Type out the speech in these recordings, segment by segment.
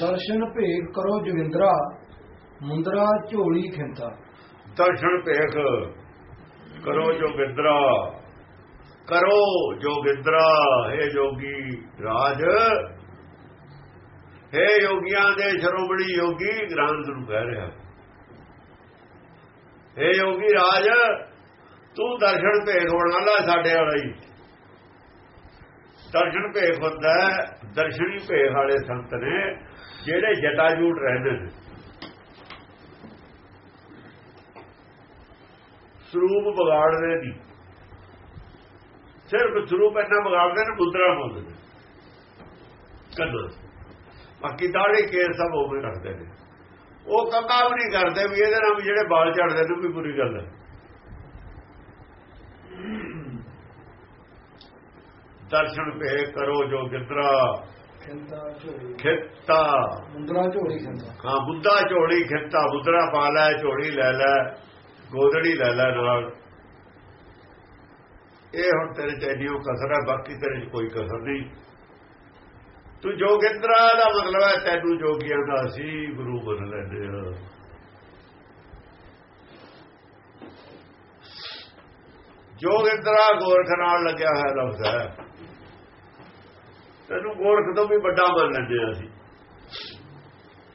ਦਰਸ਼ਨ ਭੇਖ ਕਰੋ ਜੋਗਿੰਦਰਾ ਮੁੰਦਰਾ ਝੋਲੀ ਖਿੰਤਾ। ਦਰਸ਼ਨ ਭੇਖ ਕਰੋ ਜੋ ਕਰੋ ਜੋਗਿੰਦਰਾ ਗਿੰਦਰਾ ਜੋਗੀ ਰਾਜ। ਹੈ ਯੋਗੀਆਂ ਦੇ ਸ਼ਰੋਮਣੀ ਯੋਗੀ ਗ੍ਰੰਥ ਨੂੰ ਕਹਿ ਰਿਹਾ। ਹੈ ਯੋਗੀ ਰਾਜ ਤੂੰ ਦਰਸ਼ਨ ਭੇਖ ਹੋਣ ਵਾਲਾ ਸਾਡੇ ਵਾਲਾ ਹੀ। ਦਰਸ਼ਨ ਭੇਖ ਹੁੰਦਾ ਹੈ, ਦਰਸ਼ਨੀ ਭੇਖ ਵਾਲੇ ਸੰਤ ਨੇ। ਜਿਹੜੇ ਜਟਾਜੂਟ ਰਹਿੰਦੇ ਨੇ ਸਰੂਪ ਵਿਗਾੜਦੇ ਨਹੀਂ ਸਿਰਫ ਸਰੂਪ ਇੰਨਾ ਵਿਗਾੜਦੇ ਨੇ ਮੁੰਦਰਾ ਬੋਲਦੇ ਨੇ। ਕੰਨਾਂ ਬਾਕੀ ਦਾੜੇ ਕੇਸ ਸਭ ਉਵੇਂ ਰੱਖਦੇ ਨੇ। ਉਹ ਕੰਗਾ ਵੀ ਨਹੀਂ ਕਰਦੇ ਵੀ ਇਹਦੇ ਨਾਲ ਵੀ ਜਿਹੜੇ ਬਾਲ ਝੜਦੇ ਨੇ ਵੀ ਬੁਰੀ ਗੱਲ ਹੈ। ਦਰਸ਼ਨ ਪੇ ਕਰੋ ਜੋ ਗਿੱਦਰਾ ਖਿੰਤਾ ਮੁੰਦਰਾ ਝੋਲੀ ਖਿੰਤਾ। ਹਾਂ ਬੁੱਧਾ ਝੋਲੀ ਖਿੱਤਾ। ਮੁਦਰਾ ਪਾ ਲੈ ਝੋਲੀ ਲੈ ਲੈ ਗੋਦੜੀ ਲੈ ਲੈ ਨਾਲ। ਇਹ ਹੁਣ ਤੇਰੇ ਚ ਇੰਨੀ ਉਹ ਕਸਰ ਹੈ ਬਾਕੀ ਤੇਰੇ ਚ ਕੋਈ ਕਸਰ ਨਹੀਂ। ਤੂੰ ਜੋਗਿੰਦਰਾ ਦਾ ਮਤਲਬ ਹੈ ਤੈਨੂੰ ਜੋਗੀਆਂ ਦਾ ਸੀ ਗੁਰੂ ਬਣ ਲੈਂਦੇ ਆ ਜੋਗਿੰਦਰਾ ਗੋਰਖ ਨਾਲ ਲੱਗਿਆ ਹੋਇਆ ਲਫ਼ਜ਼ ਹੈ। ਤੈਨੂੰ ਗੋਰਖ ਤੋਂ ਵੀ ਵੱਡਾ ਮੰਨ ਲੈਂਦੇ ਆ ਅਸੀਂ।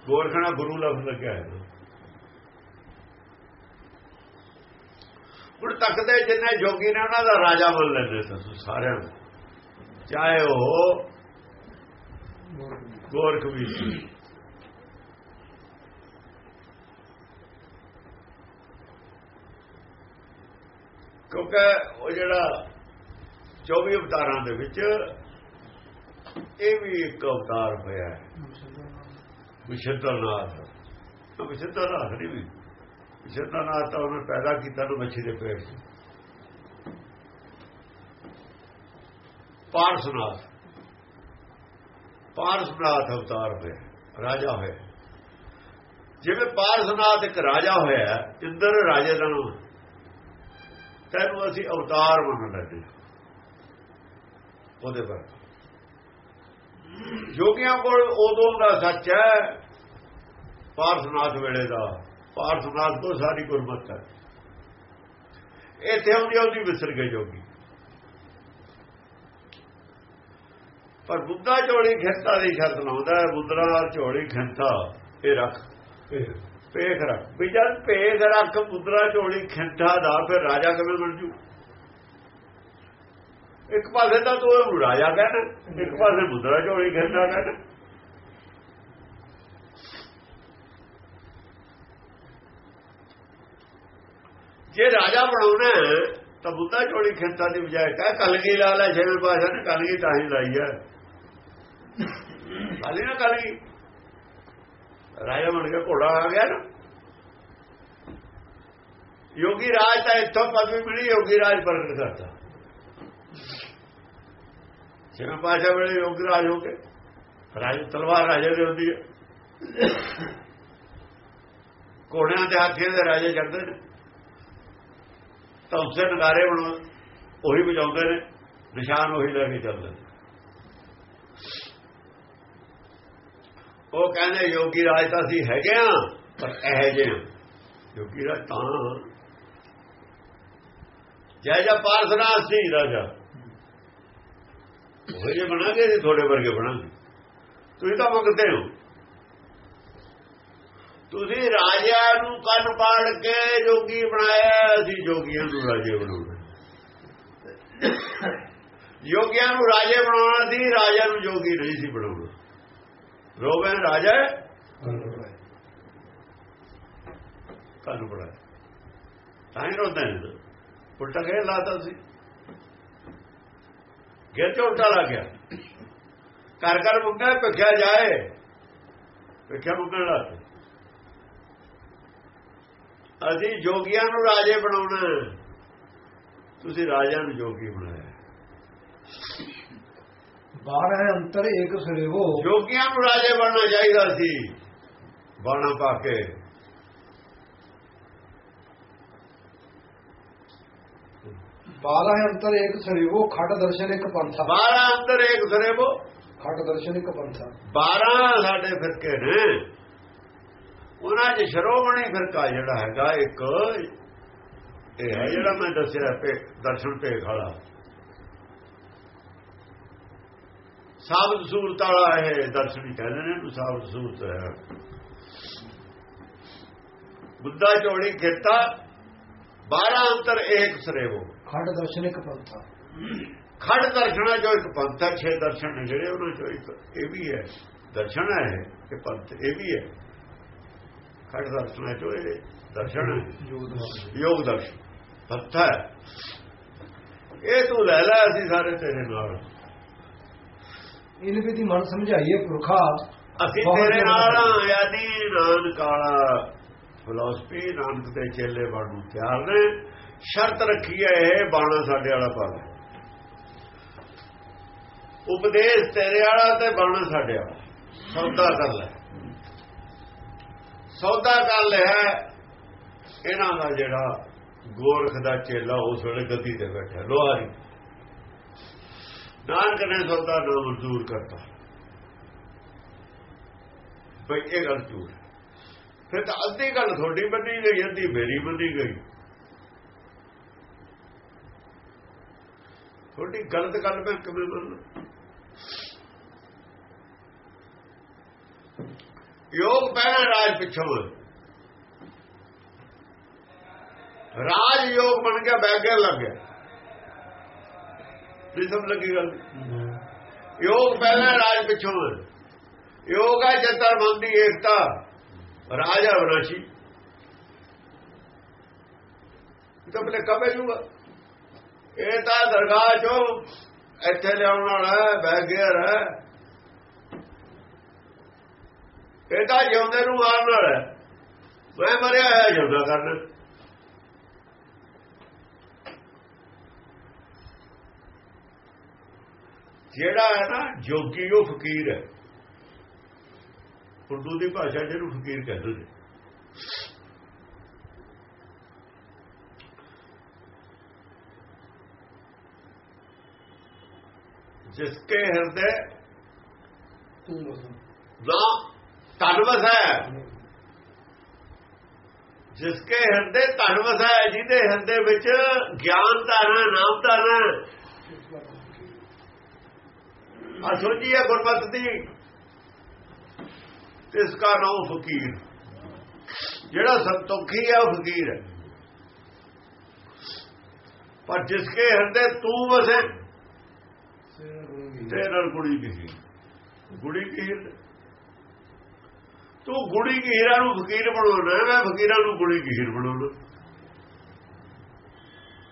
ਗੋਰਖ ਨਾਲ ਗੁਰੂ ਲਫ਼ਜ਼ ਲੱਗਿਆ ਹੈ ਹੁਣ ਤੱਕਦੇ ਜਿੰਨੇ ਜੋਗੀ ਨੇ, ਉਹਨਾਂ ਦਾ ਰਾਜਾ ਮੰਨ ਲੈਂਦੇ ਤੁਸੀਂ ਸਾਰਿਆਂ ਨੂੰ। ਚਾਹੇ ਉਹ ਗੋਰਖ ਵੀ ਸੀ। ਕਿਉਂਕਿ ਉਹ ਜਿਹੜਾ 24 ਅਵਤਾਰਾਂ ਦੇ ਵਿੱਚ ਇਹ ਵੀ ਇੱਕ ਅਵਤਾਰ ਹੋਇਆ ਹੈ। ਵਿਸ਼ੇਦਰਨਾਥ ਵਿਸ਼ੇਦਰਨਾਥ ਨਹੀਂ ਵੀ। ਵਿਸ਼ੇਦਰਨਾਥ ਤਾਂ ਉਹਨੇ ਪੈਦਾ ਕੀਤਾ ਨੂੰ ਮੱਛੀ ਦੇ ਪੇਟ 'ਚ। ਪਾਰਸਨਾਥ ਪਾਰਸਨਾਥ ਅਵਤਾਰ ਹੋਇਆ ਰਾਜਾ ਹੋਇਆ ਜਿਵੇਂ ਪਾਰਸਨਾਥ ਇੱਕ ਰਾਜਾ ਹੋਇਆ ਇੰਦਰ ਰਾਜੇ ਦਾ ਨਾਮ ਤੈਨੂੰ ਅਸੀਂ ਅਵਤਾਰ ਮੰਨ ਲੈਂਦੇ ਉਹਦੇ ਪਰ ਜੋਗੀਆਂ ਕੋਲ ਉਦੋਂ ਦਾ ਸੱਚ ਹੈ। ਪਾਰਸਨਾਥ ਵੇਲੇ ਦਾ। ਪਾਰਸਨਾਥ ਤੋਂ ਸਾਰੀ ਗੁਰਮਤ ਹੈ। ਇੱਥੇ ਆਉਂਦੀ ਆਉਂਦੀ ਵਿਸਰ ਗਏ ਜੋਗੀ। ਪਰ ਬੁੱਧਾ ਝੋਲੀ ਖਿੰਤਾ ਦੀ ਸ਼ਰਤ ਲਾਉਂਦਾ ਹੈ। ਬੁੱਧਰਾ ਝੋਲੀ ਖਿੰਤਾ ਇਹ ਰੱਖ ਪੇਖ ਰੱਖ। ਵੀ ਜਦ ਪੇਖ ਰੱਖ, ਬੁੱਧਰਾ ਝੋਲੀ ਖਿੰਤਾ ਦਾ ਫਿਰ ਰਾਜਾ ਕਿਵੇਂ ਬਣ ਜੂ? ਇੱਕ ਪਾਸੇ ਤਾਂ ਤੂੰ ਉਹਨੂੰ ਰਾਜਾ ਕਹਿਣਾ ਇੱਕ ਪਾਸੇ ਬੁੱਧਰਾ ਝੋਲੀ ਖਿੰਤਾ ਕਹਿਣਾ ਜੇ ਰਾਜਾ ਬਣਾਉਣਾ ਤਾਂ ਬੁੱਧਾ ਝੋਲੀ ਖਿੰਤਾ ਦੀ ਬਜਾਏ ਕਹ ਕਲਗੀ ਲਾ ਲੈ ਛੇਵੇਂ ਪਾਸ਼ਾ ਨੇ ਕਲਗੀ ਤਾਂ ਹੀ ਲਾਈ ਹੈ। ਖਾਲੀ ਨਾ ਕਲਗੀ। ਰਾਜਾ ਬਣ ਕੇ ਘੋੜਾ ਆ ਗਿਆ ਨਾ। ਯੋਗੀ ਰਾਜ ਤਾਂ ਇੱਥੋਂ ਪਦਵੀ ਮਿਲੀ ਯੋਗੀ ਰਾਜ ਪ੍ਰਗਟ ਕਰਤਾ ਛੇਵੇਂ ਪਾਸ਼ਾ ਵੇਲੇ ਯੋਗੀ ਰਾਜ ਹੋ ਕੇ, ਰਾਜ ਤਲਵਾਰ ਰਾਜੇ ਦੇ ਹੁੰਦੀ ਹੈ। ਘੋੜਿਆਂ ਦੇ ਹਾਥੀਆਂ ਦੇ ਰਾਜੇ ਚੜਦੇ ਨੇ। ਤਾਂ ਉਸੇ ਨਗਾਰੇ ਬਣਾ ਉਹੀ ਵਜਾਉਂਦੇ ਨੇ, ਨਿਸ਼ਾਨ ਉਹੀ ਲੈ ਕੇ ਚੱਲਦੇ ਨੇ। ਉਹ ਕਹਿੰਦੇ, ਯੋਗੀ ਰਾਜ ਤਾਂ ਅਸੀਂ ਹੈਗੇ ਆ, ਪਰ ਇਹ ਜੇ ਆ। ਯੋਗੀ ਰਾਜ ਤਾਂ ਜੈ ਜੈ ਪਾਰਸਨਾਥ ਸੀ ਰਾਜਾ। ਉਹ ਜੇ ਬਣਾਗੇ ਤੇ ਥੋੜੇ ਵਰਗੇ ਬਣਾਗੇ। ਤੁਸੀਂ ਤਾਂ ਮੰਗਦੇ ਹੋ। ਤੁਸੀਂ ਰਾਜਿਆਂ ਨੂੰ ਕੰਨ ਪਾੜ ਕੇ ਜੋਗੀ ਬਣਾਇਆ ਅਸੀਂ ਜੋਗੀਆਂ ਨੂੰ ਰਾਜੇ ਬਣਾਉਣਾ ਜੋਗੀਆਂ ਨੂੰ ਰਾਜੇ ਬਣਾਉਣਾ ਸੀ ਰਾਜਾ ਨੂੰ ਜੋਗੀ ਨਹੀਂ ਸੀ ਬਣਾਉਣਾ। ਰੋਵੇ ਰਾਜਾ ਕੰਨ ਪੜਾ। ਤਾਂ ਹੀ ਰੋਂਦੇ ਨੇ ਉਲਟਾ ਗਏ ਲਾਤਾ ਸੀ? ਗੇਰ ਚ ਉਲਟਾ ਲੱਗ ਗਿਆ। ਕਰ ਕਰ ਮੁੰਗਾ ਭਿੱਖਿਆ ਜਾਏ ਭਿੱਖਿਆ ਮੁੰਗਣ ਲਾਤੇ ਅਸੀਂ ਜੋਗੀਆਂ ਨੂੰ ਰਾਜੇ ਬਣਾਉਣਾ ਤੁਸੀਂ ਰਾਜਾ ਨੂੰ ਜੋਗੀ ਬਣਾਇਆ ਬਾਰ ਹੈ ਅੰਤਰ ਏਕ ਸਰੇਵੋ। ਜੋਗੀਆਂ ਨੂੰ ਰਾਜੇ ਬਣਨਾ ਚਾਹੀਦਾ ਸੀ। ਬਾਣਾ ਪਾ ਕੇ ਹੈ ਅੰਤਰ ਏਕ ਸਰੇਵੋ ਖੜ ਦਰਸ਼ਨ ਇੱਕ ਪੰਥਾ। ਬਾਰਾ ਅੰਦਰ ਇੱਕ ਸਰੇਬੋ ਖਟ ਦਰਸ਼ਨ ਇੱਕ ਪੰਥਾ। 12 ਸਾਡੇ ਫਿਰਕੇ ਨੇ। ਉਹਨਾਂ 'ਚ ਸ਼ਰੋਮਣੀ ਫਿਰਕਾ ਜਿਹੜਾ ਹੈਗਾ ਇੱਕ ਇਹ ਹੈ ਜਿਹੜਾ ਮੈਂ ਦੱਸਿਆ ਪੇ ਦਰਸ਼ਨ ਪੇਖ ਵਾਲਾ। ਸਾਬਤ ਸੂਰਤ ਵਾਲਾ ਇਹ ਦਰਸ਼ਨ ਹੀ ਕਹਿੰਦੇ ਨੇ ਇਹਨੂੰ ਸਾਬਤ ਸੂਰਤ ਹੈ। ਬੁੱਧਾ ਚੋੜੀ ਖੇਤਾ 12 ਅੰਤਰ ਏਕ ਸਰੇਵੋ। ਖਟ ਦਰਸ਼ਨ ਇੱਕ ਪੰਥਾ ਖੜ ਦਰਸ਼ਨਾਂ ਜੋ ਇੱਕ ਪੰਥ ਛੇ ਦਰਸ਼ਨ ਨੇ ਜਿਹੜੇ ਉਹਨਾਂ ਚੋਂ ਇੱਕ। ਇਹ ਵੀ ਹੈ। ਦਰਸ਼ਨ ਹੈ ਇਹ ਪੰਥ ਇਹ ਵੀ ਹੈ। ਖੜ ਦਰਸ਼ਨਾਂ ਚੋਂ ਇਹ ਦਰਸ਼ਨ ਯੋਗ ਦਰਸ਼ਨ। ਪੰਥ ਹੈ। ਇਹ ਤੂੰ ਲੈ ਲੈ ਅਸੀਂ ਸਾਰੇ ਤੇਰੇ ਨਾਲ। ਇਹਨੇ ਵੀ ਦੀ ਮਨ ਸਮਝਾਈਏ ਪੁਰਖਾ। ਅਸੀਂ ਤੇਰੇ ਨਾਲ ਜ਼ਿਆਦਾ। ਹਾਂ, ਯਾਨੀ ਨਾਨਕ ਵਾਲਾ ਫਿਲਾਸਫੀ ਨਾਨਕ ਦੇ ਚੇਲੇ ਬਣਨ ਨੂੰ ਤਿਆਰ ਨੇ ਸ਼ਰਤ ਰੱਖੀ ਹੈ ਇਹ ਬਾਣਾ ਸਾਡੇ ਵਾਲਾ ਪਾ ਉਪਦੇਸ਼ ਤੇਰੇ ਵਾਲਾ ਤੇ ਬਾਣਾ ਸਾਡੇ ਵਾਲਾ। ਸੌਦਾ ਕਰ ਲੈ। ਸੌਦਾ ਕਰ ਲਿਆ ਇਹਨਾਂ ਦਾ ਜਿਹੜਾ ਗੋਰਖ ਦਾ ਚੇਲਾ ਉਸ ਵੇਲੇ ਗੱਦੀ ਤੇ ਬੈਠਾ, ਲੋਹਾਰੀ। ਨਾਨਕ ਨੇ ਸੌਦਾ ਨਾ ਮਨਜ਼ੂਰ ਕਰਤਾ। ਭਈ ਇਹ ਗੱਲ ਝੂਠ ਫਿਰ ਤਾਂ ਅੱਧੀ ਗੱਲ ਤੁਹਾਡੀ ਮੰਨੀ ਗਈ ਅੱਧੀ ਮੇਰੀ ਮੰਨੀ ਗਈ। ਤੁਹਾਡੀ ਗਲਤ ਗੱਲ ਮੈਂ ਕਿਵੇਂ ਮੰਨਾਂ? ਯੋਗ ਪਹਿਲਾਂ ਰਾਜ ਪਿੱਛੋਂ। ਰਾਜ ਯੋਗ ਬਣ ਗਿਆ ਬੈਗਰ ਲੱਗ ਗਿਆ। ਨਹੀਂ ਸਮਝ ਲੱਗੀ ਗੱਲ? ਯੋਗ ਪਹਿਲਾਂ ਰਾਜ ਪਿੱਛੋਂ। ਯੋਗ ਹੈ ਜਤਰ ਮਨ ਦੀ ਏਕਤਾ। ਰਾਜਾ ਵਿਨਾਸ਼ੀ ਤਾਂ ਬਲੇ ਕਬੇ ਜੂਗਾ ਇਹ ਤਾਂ ਦਰਗਾਹ ਚੋਂ ਇੱਥੇ ਲਿਆਉਣ ਵਾਲਾ ਹੈ ਬੈਗਰ ਹੈ। ਇਹ ਤਾਂ ਜਿਉਂਦੇ ਨੂੰ ਮਾਰਨ ਵਾਲਾ ਹੈ। ਮੈਂ ਮਰਿਆ ਹੋਇਆ ਜਿਉਂਦਾ ਕਰਨ। ਜਿਹੜਾ ਹੈ ਨਾ, ਜੋਗੀ ਉਹ ਫਕੀਰ ਹੈ। ਉਰਦੂ ਦੀ ਭਾਸ਼ਾ ਜਿਹਨੂੰ ਫਕੀਰ ਕਹਿੰਦੇ ਨੇ। ਜਿਸਕੇ ਹਿਰਦੇ ਤੂੰ ਬਸ ਨਾ ਤਨਵਸ ਹੈ ਜਿਸਕੇ ਹਿਰਦੇ ਤਨਵਸ ਹੈ ਜਿਹਦੇ ਹਿਰਦੇ ਵਿੱਚ ਗਿਆਨ ਧਾਰਨਾ ਨਾਮ ਧਾਰਨਾ ਆ ਸੋਚੀ ਹੈ ਗੁਰਮਤਿ ਦੀ। ਇਸ ਦਾ ਨਾਮ ਫਕੀਰ। ਜਿਹੜਾ ਸੰਤੋਖੀ ਹੈ ਉਹ ਫਕੀਰ ਹੈ। ਪਰ ਜਿਸਕੇ ਹਿਰਦੇ ਤੂੰ ਵਸੇ, ਤੇ ਨਾਲ ਗੁੜੀ ਕੀ ਗੁੜੀ ਕੀ ਤੂੰ ਗੁੜੀ ਕੀ ਹੀਰਾ ਨੂੰ ਫਕੀਰ ਬਣਾਉਣਾ ਮੈਂ ਫਕੀਰਾਂ ਨੂੰ ਗੁੜੀ ਕੀ ਹੀਰ ਬਣਾਉਣਾ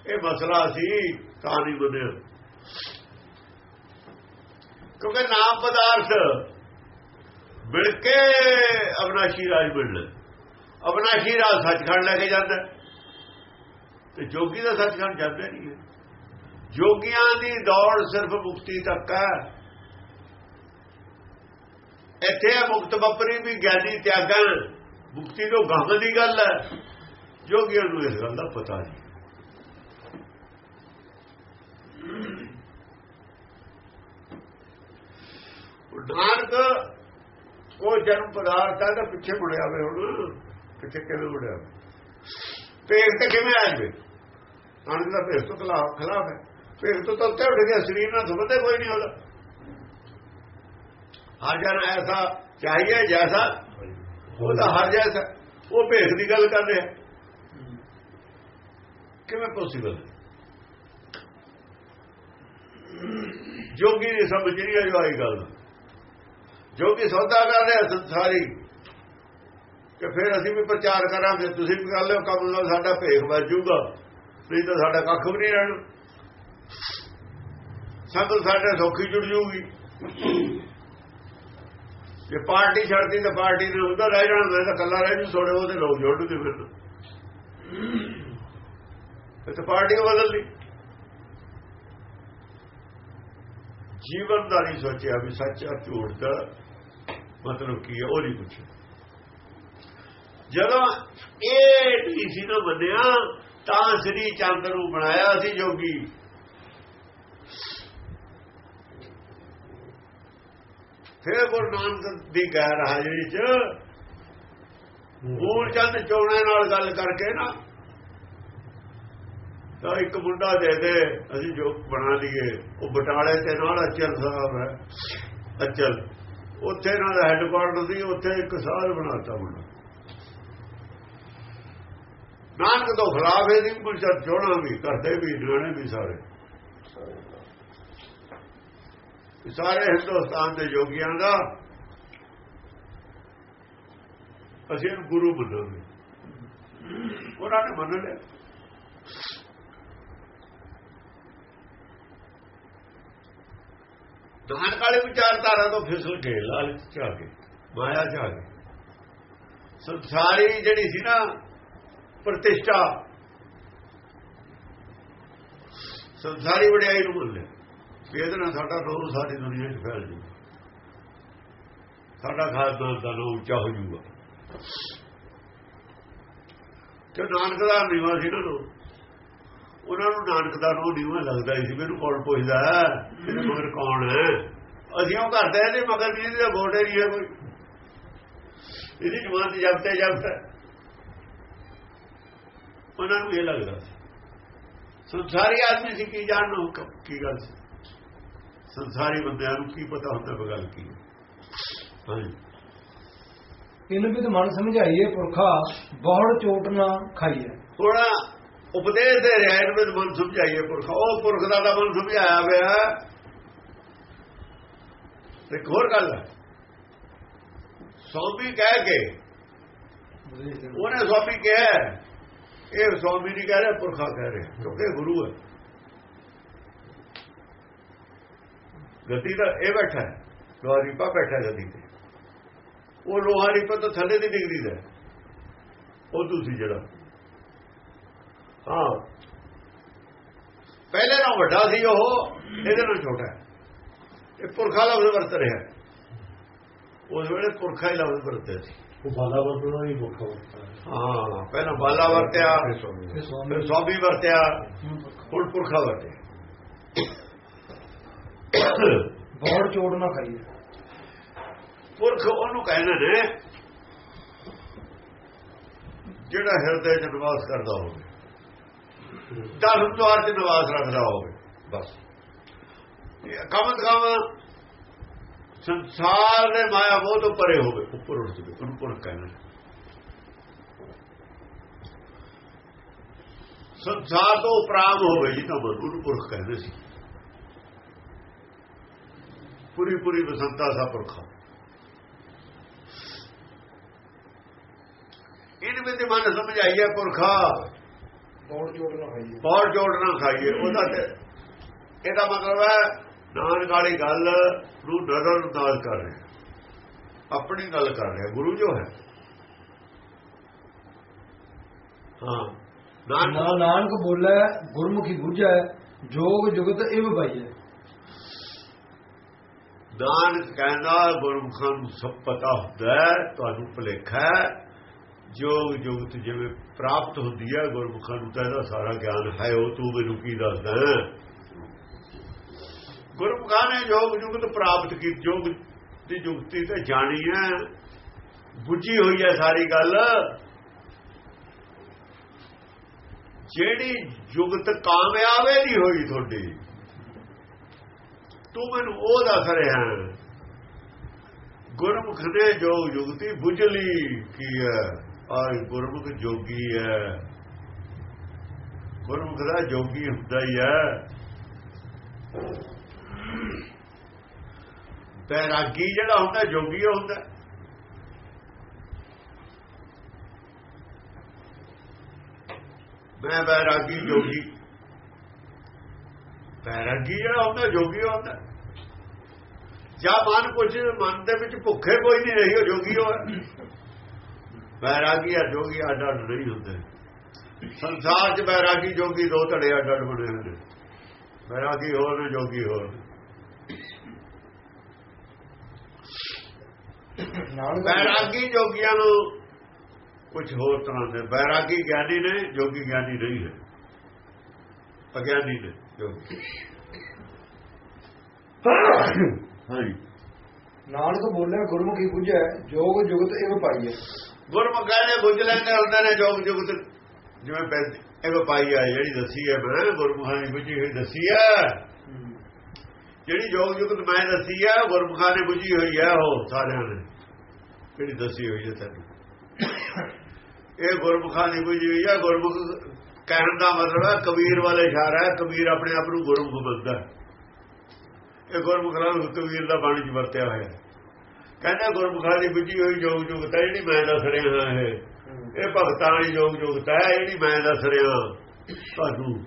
ਇਹ ਮਸਲਾ ਸੀ, ਤਾਂ ਨਹੀਂ ਬਣਿਆ। ਕਿਉਂਕਿ ਨਾਮ ਪਦਾਰਥ ਮਿਲ ਕੇ ਅਬਨਾਸ਼ੀ ਰਾਜ ਮਿਲਣਾ ਅਬਨਾਸ਼ੀ ਰਾਜ ਸੱਚਖੰਡ ਲੈ ਕੇ ਜਾਂਦਾ ਤੇ ਜੋਗੀ ਦਾ ਸੱਚਖੰਡ ਜਾਂਦਾ ਨਹੀਂ ਹੈ। ਜੋਗੀਆਂ ਦੀ ਦੌੜ ਸਿਰਫ ਮੁਕਤੀ ਤੱਕ ਹੈ। ਇੱਥੇ ਮੁਕਤ ਬਪਰੀ ਵੀ ਗਿਆਨੀ ਤਿਆਗਾਂ ਮੁਕਤੀ ਤੋਂ ਗਾਹਾਂ ਦੀ ਗੱਲ ਹੈ। ਜੋਗੀਆਂ ਨੂੰ ਇਸ ਗੱਲ ਦਾ ਪਤਾ ਨਹੀਂ। ਉਹ ਨਾਨਕ ਉਹ ਜਨਮ ਪਦਾਰਥ ਹੈ ਤਾਂ ਪਿੱਛੇ ਮੁੜਿਆ ਵੇ ਹੁਣ। ਪਿੱਛੇ ਕਿਵੇਂ ਮੁੜਿਆ ਪੇਟ ਤੇ ਕਿਵੇਂ ਆ ਜਵੇ ਨਾਨਕ ਦਾ ਭੇਸ ਤੋਂ ਖਿਲਾਫ ਖਿਲਾਫ ਹੈ। ਭੇਸ ਤੋਂ ਤਾਂ ਉੱਤੇ ਉੱਠ ਗਿਆ ਸਰੀਰ ਨਾਲ ਸੰਬੰਧ ਕੋਈ ਨਹੀਂ ਉਹਦਾ। ਹਰ ਜਨ ਐਸਾ ਚਾਹੀਏ, ਜੈਸਾ ਉਹਦਾ ਹਰ ਜੈਸਾ। ਉਹ ਭੇਸ ਦੀ ਗੱਲ ਕਰ ਰਿਹਾ ਕਿਵੇਂ ਪੋਸੀਬਲ ਜੋਗੀ ਦੀ ਸਮਝ ਨਹੀਂ ਆਈ ਗੱਲ। ਜੋ ਜੋਗੀ ਸੌਦਾ ਕਰ ਰਿਹਾ ਸੰਸਾਰੀ ਤੇ ਫਿਰ ਅਸੀਂ ਵੀ ਪ੍ਰਚਾਰ ਕਰਾਂਗੇ। ਤੁਸੀਂ ਵੀ ਕਰ ਲਿਓ ਕੰਮ, ਨਾਲ ਸਾਡਾ ਭੇਖ ਵੱਜ ਜਾਊਗਾ। ਨਹੀਂ ਤਾਂ ਸਾਡਾ ਕੱਖ ਵੀ ਨਹੀਂ ਰਹਿਣਾ। ਸੰਗਤ ਸਾਡੇ ਸੌਖੀ ਜੁੜ ਜੂਗੀ ਜੇ ਪਾਰਟੀ ਛੱਡਦੀ ਤਾਂ ਪਾਰਟੀ ਨੇ ਉਹਦਾ ਰਹਿ ਜਾਣਾ, ਮੈਂ ਤਾਂ ਕੱਲਾ ਰਹਿ ਜੂ ਸੋੜੇ ਉਹਦੇ ਲੋਕ ਜੋੜਨਗੇ ਫਿਰ ਫਿਰ ਤਾਂ। ਪਾਰਟੀ ਉਹ ਬਦਲ ਲਈ ਜੀਵਨ ਦਾ ਨਹੀਂ ਸੋਚਿਆ ਵੀ ਸੱਚ ਆ ਝੂਠ ਦਾ ਮਤਲਬ ਕੀ ਹੈ ਉਹ ਨਹੀਂ ਪੁੱਛਿਆ। ਜਦੋਂ ਇਹ ਢੀਸੀ ਨੂੰ ਬੰਨਿਆ ਤਾਂ ਸ੍ਰੀ ਚੰਦ ਨੂੰ ਬਣਾਇਆ ਸੀ ਜੋਗੀ। ਫਿਰ ਗੁਰੂ ਨਾਨਕ ਦੀ ਗੈਰ ਹਾਜ਼ਰੀ ਚ ਮੂਲ ਚੰਦ ਚੋਣੇ ਨਾਲ ਗੱਲ ਕਰਕੇ ਨਾ ਤਾਂ ਇੱਕ ਮੁੰਡਾ ਦੇ ਦੇ, ਅਸੀਂ ਜੋ ਬਣਾ ਲਈਏ। ਉਹ ਬਟਾਲੇ ਤੇ ਨਾਲ ਅਚਲ ਸਾਹਿਬ ਹੈ। ਅਚਲ। ਉੱਥੇ ਨਾਲ ਹੈੱਡਕੁਆਰਟਰ ਸੀ, ਉੱਥੇ ਇੱਕ ਸਾਲ ਬਣਾਤਾ ਮੁੰਡਾ। ਨਾਨਕ ਤੋਂ ਖਰਾਬ ਖਿਲਾਫ ਇਹਦੀ ਮੁਰਸ਼ਦ ਚੋਣਾ ਵੀ ਕਰਦੇ ਵੀ, ਨਿਆਣੇ ਵੀ ਸਾਰੇ। ਸਾਰੇ ਹਿੰਦੁਸਤਾਨ ਦੇ ਯੋਗੀਆਂ ਦਾ ਅਸੀਂ ਗੁਰੂ ਮੰਨਾਂਗੇ। ਉਹਨਾਂ ਨੇ ਮੰਨ ਲਿਆ। ਨਾਨਕ ਵਾਲੇ ਵਿਚਾਰਧਾਰਾ ਤੋਂ ਫਿਸਲ ਕੇ ਲਾਲਚ ਚ ਆ ਗਏ ਮਾਇਆ ਚ ਆ ਗਏ ਸੰਸਾਰੀ ਜਿਹੜੀ ਸੀ ਨਾ ਪ੍ਰਤਿਸ਼ਠਾ, ਸੰਸਾਰੀ ਵਡਿਆਈ ਨੂੰ ਮੰਨ ਲਿਆ। ਵੀ ਇਹਦੇ ਨਾਲ ਸਾਡਾ ਨਾਮ ਸਾਰੀ ਦੁਨੀਆ 'ਚ ਫੈਲ ਜੂ ਸਾਡਾ ਖਾਸਦਾਨ ਦਾ ਨਾਮ ਉੱਚਾ ਹੋ ਜੂਗਾ। ਕਿ ਨਾਨਕ ਦਾ ਨਿਵਾ ਸੀ ਨਾ ਉਹਨਾਂ ਨੂੰ ਨਾਨਕ ਦਾ ਨਾਮ ਨਿਵਾ ਲੱਗਦਾ ਸੀ ਮੈਨੂੰ ਕੌਣ ਪੁੱਛਦਾ ਇਹਦੇ ਮਗਰ ਕੌਣ ਹੈ? ਅਸੀਂ ਉਹ ਕਰਦੇ ਇਹਦੇ ਮਗਰ ਨਹੀਂ ਇਹਦੇ ਬੋਰਡੇ ਨਹੀਂ ਹੈ ਕੋਈ। ਇਹਦੀ ਜਮਾਤ ਜਪਤੇ ਜਪਤੇ ਉਹਨਾਂ ਨੂੰ ਇਹ ਲੱਗਦਾ ਸੀ। ਸੰਸਾਰੀ ਆਦਮੀ ਸੀ ਕੀ ਜਾਣਨਾ ਕੀ ਗੱਲ ਸੀ? ਸੰਸਾਰੀ ਬੰਦਿਆਂ ਨੂੰ ਕੀ ਪਤਾ ਹੁੰਦਾ ਬਗਲ ਕੀ ਹਾਂਜੀ। ਇਨ ਵਿਦ ਮਨ ਸਮਝਾਈਏ ਪੁਰਖਾ ਬਹੁੜ ਚੋਟ ਨਾ ਖਾਈਏ ਥੋੜਾ ਉਪਦੇਸ਼ ਦੇ ਰਿਹਾ ਇਹਨ ਵਿਦ ਮਨ ਸਮਝਾਈਏ ਪੁਰਖਾ ਉਹ ਪੁਰਖ ਦਾ ਤਾਂ ਮਨ ਸਮਝਾਇਆ ਹੋਇਆ ਤੇ ਹੋਰ ਗੱਲ ਹੈ ਸੌਂਪੀ ਕਹਿ ਕੇ ਉਹਨੇ ਸੌਂਪੀ ਕਿਹਾ ਇਹ ਸੌਂਪੀ ਨਹੀਂ ਕਹਿ ਰਿਹਾ ਪੁਰਖਾ ਕਹਿ ਰਿਹਾ ਕਿਉਂਕਿ ਗੁਰੂ ਹੈ ਗਤੀ ਦਾ ਇਹ ਬੈਠਾ ਹੈ ਲੋਹਾਰੀਪਾ ਬੈਠਾ ਗਦੀ ਤੇ ਉਹ ਲੋਹਾਰੀਪਾ ਤਾਂ ਥੱਲੇ ਦੀ ਡਿਗਰੀ ਦਾ ਉਹ ਤੁਸੀਂ ਜਿਹੜਾ ਹਾਂ। ਪਹਿਲੇ ਨਾਲ ਵੱਡਾ ਸੀ ਉਹ ਇਹਦੇ ਨਾਲ ਛੋਟਾ ਹੈ। ਇਹ ਪੁਰਖਾ ਲਫ਼ਜ਼ ਵਰਤ ਰਿਹਾ ਉਸ ਵੇਲੇ ਪੁਰਖਾ ਹੀ ਲਫ਼ਜ਼ ਵਰਤਿਆ ਸੀ। ਉਹ ਬਾਲਾ ਵਰਤਣਾ ਹੀ ਵਰਤਦਾ ਹਾਂ। ਪਹਿਲਾਂ ਬਾਲਾ ਵਰਤਿਆ ਫਿਰ ਸਵਾਮੀ ਵਰਤਿਆ ਹੁਣ ਪੁਰਖਾ ਵਰਤਿਆ। ਬਹੁੜ ਚੋਟ ਨਾ ਖਾਈਏ। ਪੁਰਖ ਉਹਨੂੰ ਕਹਿੰਦੇ ਨੇ ਜਿਹੜਾ ਹਿਰਦੇ 'ਚ ਨਿਵਾਸ ਕਰਦਾ ਹੋਵੇ। ਧਰਮ ਦੁਆਰ 'ਚ ਨਿਵਾਸ ਰੱਖਦਾ ਹੋਵੇ। ਬਸ। ਕਮ ਕਮ ਸੰਸਾਰ ਦੇ ਮਾਇਆ ਮੋਹ ਤੋਂ ਪਰੇ ਹੋਵੇ। ਉੱਪਰ ਉੱਠ ਜਵੇ ਉਹਨੂੰ ਪੁਰਖ ਕਹਿੰਦੇ ਸੰਸਾਰ ਤੋਂ ਉਪਰਾਮ ਹੋਵੇ ਜੀ ਤਾਂ ਉਹਨੂੰ ਪੁਰਖ ਕਹਿੰਦੇ ਸੀ। ਪੂਰੀ ਪੂਰੀ ਬਸੰਤਾ ਸਾ ਪੁਰਖਾ ਇਹਨ ਵਿੱਚ ਮਨ ਸਮਝਾਈਏ ਪੁਰਖਾ। ਬਹੁੜ ਚੋਟ ਨਾ ਖਾਈਏ। ਪੌੜ ਜੋੜਨਾ ਖਾਈਏ ਉਹਦਾ ਤੇ ਇਹਦਾ ਮਤਲਬ ਹੈ ਨਾਨਕ ਵਾਲੀ ਗੱਲ ਨੂੰ ਨਜ਼ਰ ਅੰਦਾਜ਼ ਕਰ ਰਿਹਾ। ਆਪਣੀ ਗੱਲ ਕਰ ਰਿਹਾ ਗੁਰੂ ਜੋ ਹੈ। ਹਾਂ ਨਾਨਕ ਨਾ ਨਾਨਕ ਬੋਲੇ ਗੁਰਮੁਖੀ ਬੁਝੈ ਜੋਗ ਜੁਗਤ ਇਵ ਪਾਈਏ ਨਾਨਕ ਕਹਿੰਦਾ ਗੁਰਮੁਖਾਂ ਨੂੰ ਸਭ ਪਤਾ ਹੁੰਦਾ ਤੁਹਾਨੂੰ ਭੁਲੇਖਾ ਹੈ। ਜੋਗ ਜੁਗਤ ਜਿਵੇਂ ਪ੍ਰਾਪਤ ਹੁੰਦੀ ਹੈ ਗੁਰਮੁਖਾਂ ਨੂੰ ਤਾਂ ਇਹਦਾ ਸਾਰਾ ਗਿਆਨ ਹੈ, ਉਹ ਤੂੰ ਮੈਨੂੰ ਕੀ ਦੱਸਦਾ ਗੁਰਮੁਖਾਂ ਨੇ ਜੋਗ ਜੁਗਤ ਪ੍ਰਾਪਤ ਕੀਤੀ ਜੋਗ ਦੀ ਜੁਗਤੀ ਤੇ ਜਾਣੀ ਹੈ। ਬੁੱਝੀ ਹੋਈ ਹੈ ਸਾਰੀ ਗੱਲ। ਜਿਹੜੀ ਜੁਗਤ ਕਾਮਯਾਬ ਦੀ ਹੋਈ ਤੁਹਾਡੀ, ਤੂੰ ਮੈਨੂੰ ਉਹ ਦੱਸ ਰਿਹਾ ਗੁਰਮੁਖ ਨੇ ਜੋ ਯੁਗਤੀ ਬੁਝਲੀ ਕੀ ਹੈ? ਆ ਗੁਰਮੁਖ ਜੋਗੀ ਹੈ ਗੁਰਮੁਖ ਦਾ ਜੋਗੀ ਹੁੰਦਾ ਹੀ ਹੈ ਬੈਰਾਗੀ ਜਿਹੜਾ ਹੁੰਦਾ, ਜੋਗੀ ਉਹ ਹੁੰਦਾ। ਮੈਂ ਬੈਰਾਗੀ ਜੋਗੀ। ਬੈਰਾਗੀ ਜਿਹੜਾ ਹੁੰਦਾ, ਜੋਗੀ ਹੁੰਦਾ। ਜਾਂ ਮਨ ਕੁਝ ਮਨ ਦੇ ਵਿੱਚ ਭੁੱਖੇ ਕੋਈ ਨਹੀਂ ਰਹੀ, ਉਹ ਜੋਗੀ ਹੋ ਬੈਰਾਗੀ ਆ ਜੋਗੀ ਅੱਡ ਅੱਡ ਨਹੀਂ ਹੁੰਦੇ ਸੰਸਾਰ 'ਚ ਬੈਰਾਗੀ ਜੋਗੀ ਦੋ ਧੜੇ ਅੱਡ ਅੱਡ ਬਣੇ ਨੇ ਬੈਰਾਗੀ ਹੋਰ ਨੇ ਜੋਗੀ ਹੋਰ ਬੈਰਾਗੀ ਜੋਗੀਆਂ ਨੂੰ ਕੁਝ ਹੋਰ ਤਰ੍ਹਾਂ ਦੇ ਬੈਰਾਗੀ ਗਿਆਨੀ ਨੇ ਜੋਗੀ ਗਿਆਨੀ ਨਹੀਂ ਹੈ ਅਗਿਆਨੀ ਨੇ ਜੋਗੀ ਹਾਂਜੀ ਨਾਨਕ ਬੋਲਿਆ ਗੁਰਮੁਖੀ ਬੁਝੈ ਜੋਗ ਜੁਗਤ ਇਹ ਪਾਈਐ ਗੁਰਮੁਖਾਂ ਨੇ ਬੁੱਝ ਲੈਂਦੇ ਹੁੰਦੇ ਨੇ ਜੋਗ ਜੁਗਤ ਜਿਵੇਂ ਪੈਂਦੀ ਇਹ ਵਪਾਈ ਆ ਜਿਹੜੀ ਦੱਸੀ ਹੈ ਮੈਂ ਗੁਰਮੁਖਾਂ ਨੇ ਬੁੱਝੀ ਹੋਈ ਦੱਸੀ ਹੈ ਜਿਹੜੀ ਜੋਗ ਜੁਗਤ ਮੈਂ ਦੱਸੀ ਹੈ ਗੁਰਮੁਖਾਂ ਨੇ ਬੁੱਝੀ ਹੋਈ ਹੈ ਉਹ ਸਾਰਿਆਂ ਨੇ, ਜਿਹੜੀ ਦੱਸੀ ਹੋਈ ਹੈ ਤੈਨੂੰ ਇਹ ਗੁਰਮੁਖਾਂ ਦੀ ਬੁੱਝੀ ਹੋਈ ਹੈ ਗੁਰਮੁਖ ਕਹਿਣ ਦਾ ਮਤਲਬ ਹੈ ਕਬੀਰ ਵਾਲੇ ਇਸ਼ਾਰਾ ਹੈ ਕਬੀਰ ਆਪਣੇ ਆਪ ਨੂੰ ਗੁਰਮੁਖ ਮੰਨਦਾ। ਇਹ ਗੁਰਮੁਖ ਨਾਲ ਕਬੀਰ ਦਾ ਬਾਣੀ ਚ ਵਰਤਿਆ ਹੋਇਆ। ਹੈ ਕਹਿੰਦਾ ਗੁਰਮੁਖਾਂ ਦੀ ਬੁੱਝੀ ਹੋਈ ਜੋਗ ਜੁਗਤ ਜਿਹੜੀ ਮੈਂ ਦੱਸ ਰਿਹਾ ਹਾਂ ਇਹ। ਇਹ ਭਗਤਾਂ ਵਾਲੀ ਜੋਗ ਜੁਗਤ ਹੈ ਜਿਹੜੀ ਮੈਂ ਦੱਸ ਰਿਹਾ ਤੁਹਾਨੂੰ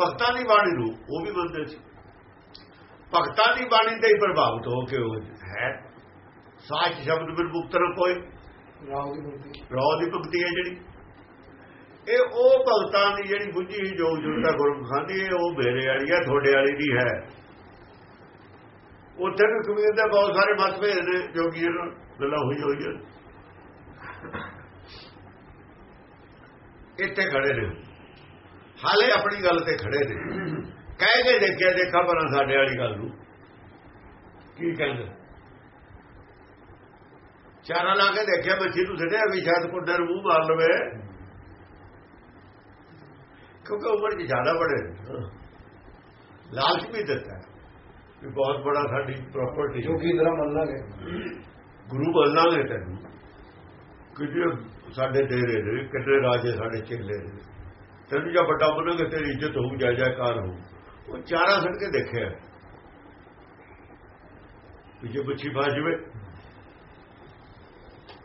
ਭਗਤਾਂ ਦੀ ਬਾਣੀ ਨੂੰ ਉਹ ਵੀ ਮੰਨਦੇ ਸੀ। ਭਗਤਾਂ ਦੀ ਬਾਣੀ ਤੇ ਹੀ ਪ੍ਰਭਾਵਿਤ ਹੋ ਕੇ ਉਹ ਹੈ। ਸਾਚ ਸ਼ਬਦ ਬਿਨ ਮੁਕਤ ਨਾ ਕੋਈ। ਰਾਮ ਦੀ ਦੀ ਭਗਤੀ ਹੈ ਜਿਹੜੀ। ਇਹ ਉਹ ਭਗਤਾਂ ਦੀ ਜਿਹੜੀ ਬੁੱਝੀ ਜੋਗ ਜੁਗਤਾ ਗੁਰਮੁਖਾਂ ਦੀ ਉਹ ਮੇਰੇ ਵਾਲੀ ਹੈ ਤੁਹਾਡੇ ਵਾਲੀ ਦੀ ਹੈ। ਉੱਥੇ ਵੀ ਕਬੀਰ ਦੇ ਬਹੁਤ ਸਾਰੇ ਮਤਭੇਦ ਨੇ ਜੋਗੀਆਂ ਨਾਲ ਗੱਲਾਂ ਹੋਈ ਹੋਈਆਂ। ਇੱਥੇ ਖੜੇ ਨੇ। ਹਾਲੇ ਆਪਣੀ ਗੱਲ ਤੇ ਖੜੇ ਨੇ। ਕਹਿ ਕੇ ਦੇਖਿਆ, ਦੇਖਾ ਪਰ ਸਾਡੇ ਵਾਲੀ ਗੱਲ ਨੂੰ। ਕੀ ਕਹਿੰਦੇ? ਚਾਰਾ ਲਾ ਕੇ ਦੇਖਿਆ, ਮੱਛੀ ਨੂੰ ਛੱਡਿਆ ਵੀ ਸ਼ਾਇਦ ਕੁੰਡੇ ਨੂੰ ਮੂੰਹ ਮਾਰ ਲਵੇ। ਕਿਉਂਕਿ ਉਮਰ 'ਚ ਜ਼ਿਆਦਾ ਬੜੇ ਨੇ। ਲਾਲਚ ਵੀ ਦਿੱਤਾ। ਵੀ ਬਹੁਤ ਬੜਾ ਸਾਡੀ ਪ੍ਰਾਪਰਟੀ ਜੋਗੀ ਇੰਦਰਾ ਮੰਨ ਲਾਂਗੇ ਗੁਰੂ ਬੋਲਾਂਗੇ ਤੈਨੂੰ। ਕਿਤੇ ਸਾਡੇ ਡੇਰੇ ਨੇ ਕਿੰਨੇ ਰਾਜੇ ਸਾਡੇ ਚੇਲੇ ਨੇ ਤੈਨੂੰ ਜਾਂ ਵੱਡਾ ਬਣਾਂਗੇ ਤੇਰੀ ਇੱਜ਼ਤ ਹੋਊ ਜੈ ਜੈਕਾਰ ਹੋਊ। ਉਹ ਚਾਰਾ ਸੜ ਕੇ ਦੇਖਿਆ। ਜੇ ਬੱਚੀ ਫਸ ਜਵੇ।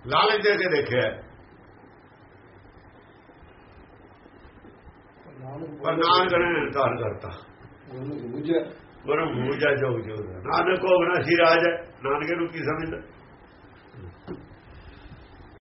ਲਾਲਚ ਦੇ ਕੇ ਦੇਖਿਆ। ਪਰ ਨਾਨਕ ਨੇ ਇਨਕਾਰ ਕਰਤਾ। ਗੁਰਮੁਖੀ ਬੁਝੈ ਗੁਰੂ ਮੂਜਾ ਜੋ ਜੋ ਨਾਨਕ ਕੋ ਬਣਾ ਸੀ ਰਾਜ ਹੈ। ਨਾਨਕੇ ਨੂੰ ਕੀ ਸਮਝਦਾ